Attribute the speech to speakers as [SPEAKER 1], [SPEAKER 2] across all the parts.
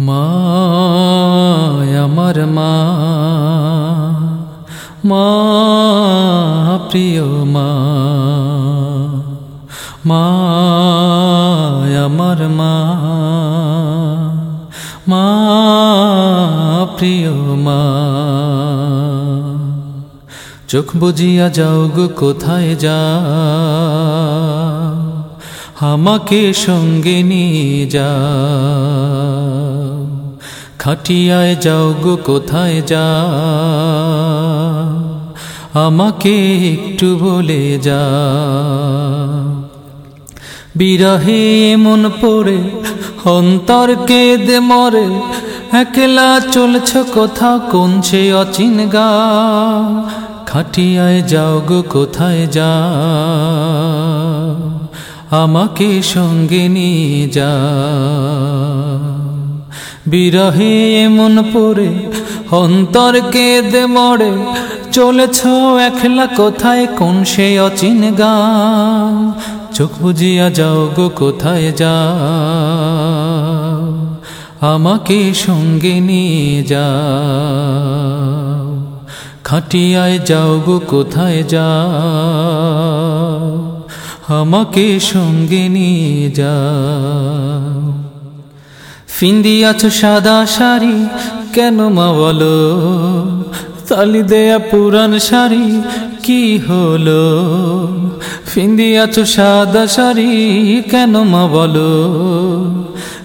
[SPEAKER 1] মা আমার মা মা প্রিয় মা মা আমার মা মা প্রিয় মা। চোখ বুঝিয়া যাও গো, কোথায় যা আমাকে সঙ্গে নিয়ে যা খাটিয়ায় যাও গো, কোথায় যা? আমাকে একটু বলে যা। বিরহে মন পড়ে, অন্তর কেঁদে মরে, একলা চলছ কোথা কোন সে অচিন গা? খাটিয়ায় যাও গো, কোথায় যা? আমাকে সঙ্গে নিয়ে যা। বিরহে মন পড়ে অন্তর কেঁদে মরে, চলেছ একলা কোথায়, কোন সে অচিন গা চোখ বুঝিয়া যাও গো, কোথায় যা আমাকে সঙ্গে নিয়ে যা খাটিয়ায় যাও গো, কোথায় যা আমাকে সঙ্গে নিয়ে যা ফিন্দিয়াছ সাদা শাড়ি, কেন মা বলো? তালি দেয়া পুরান শাড়ি কি হলো? ফিন্দি ফিন্দিয়াছ সাদা শাড়ি, কেন মা বলো?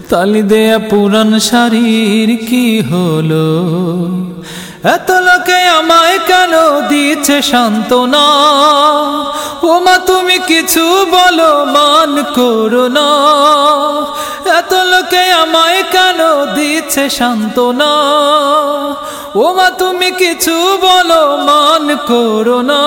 [SPEAKER 1] তালি দেয়া পুরান শাড়ির কি হলো? এত লোকে আমায় কেন দিচ্ছে সান্ত্বনা? ও মা, তুমি কিছু বলো, মান করো না। এত লোকে আমায় কেন দিচ্ছে সান্ত্বনা? ও মা তুমি কিছু বলো, মান করো না।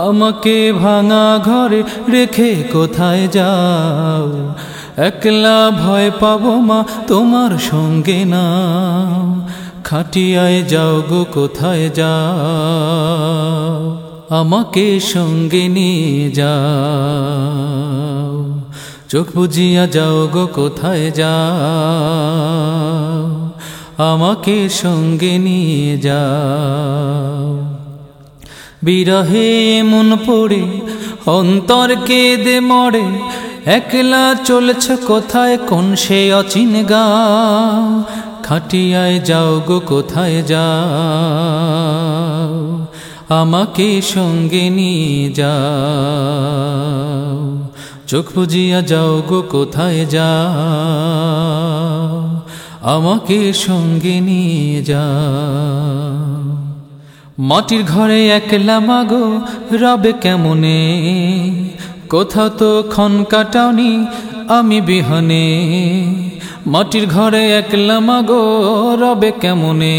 [SPEAKER 1] আমাকে ভাঙা ঘরে রেখে কোথায় যাও? একলা ভয় পাবো মা, তোমার সঙ্গে না। খাটিয়ায় যাও গো, কোথায় যাও? আমাকে সঙ্গে নিয়ে যাও। চোখ বুঝিয়া যাও গো, কোথায় যাও? আমাকে সঙ্গে নিয়ে যাও। বিরহে মন পড়ে, অন্তর কেঁদে মরে, একলা চলেছ কোথায়, কোন সে অচিন গা খাটিয়ায় যাও গো, কোথায় যাও? আমাকে সঙ্গে নিয়ে যাও। চোখ বুঝিয়া যাও গো, কোথায় যাও? আমাকে সঙ্গে নিয়ে যাও। মাটির ঘরে একলা মাগো, রবে কেমনে? কোথাও তো ক্ষণ কাটাওনি আমি বিহনে। মাটির ঘরে একলা মাগো, রবে কেমনে?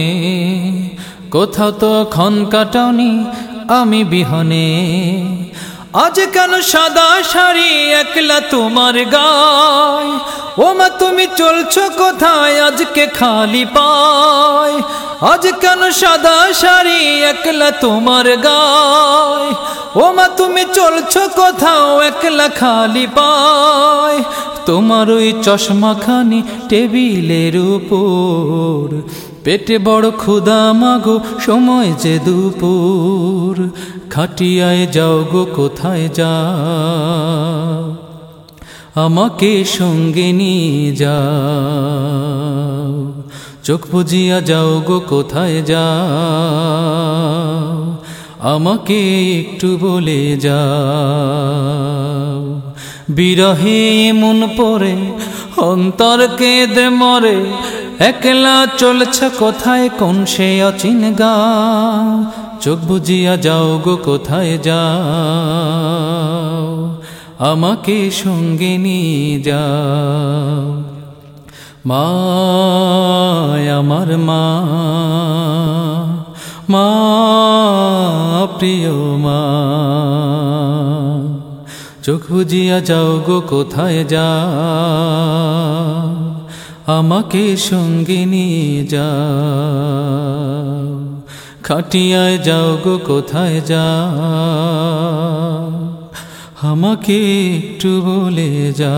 [SPEAKER 1] কোথাও তো ক্ষণ কাটাওনি আমি বিহনে। আজ কেন সাদা শাড়ি একলা তোমার গায়। ও মা, তুমি চলছো কোথায়? আজকে খালি পায়। আজ কেন সাদা শাড়ি একলা তোমার গায়? ও মা, তুমি চলছো কোথাও? একলা খালি পায়। তোমার ওই চশমাখানি টেবিলের উপর। পেটে বড় ক্ষুদা মাগো সময় যে দুপুর। খাটিয়ায় যাও গো, কোথায় যা? আমাকে সঙ্গে নিয়ে যাও। চোখ বুঝিয়া যাও গো, কোথায় যাও? আমাকে একটু বলে যাও। বিরহে মন পড়ে অন্তর কেঁদে মরে, একলা চলছ কোথায়, কোন সে অচিন গা? চোখ বুঝিয়া যাও গো, কোথায় যাও? আমাকে সঙ্গে নিয়ে যাও। মা আমার মা মা প্রিয় মা, চোখ বুঝিয়া যাও গো, কোথায় যা আমাকে সঙ্গে নিয়ে যাও। খাটিয়ায় যাও গো, কোথায় যা আমাকে একটু বলে যা।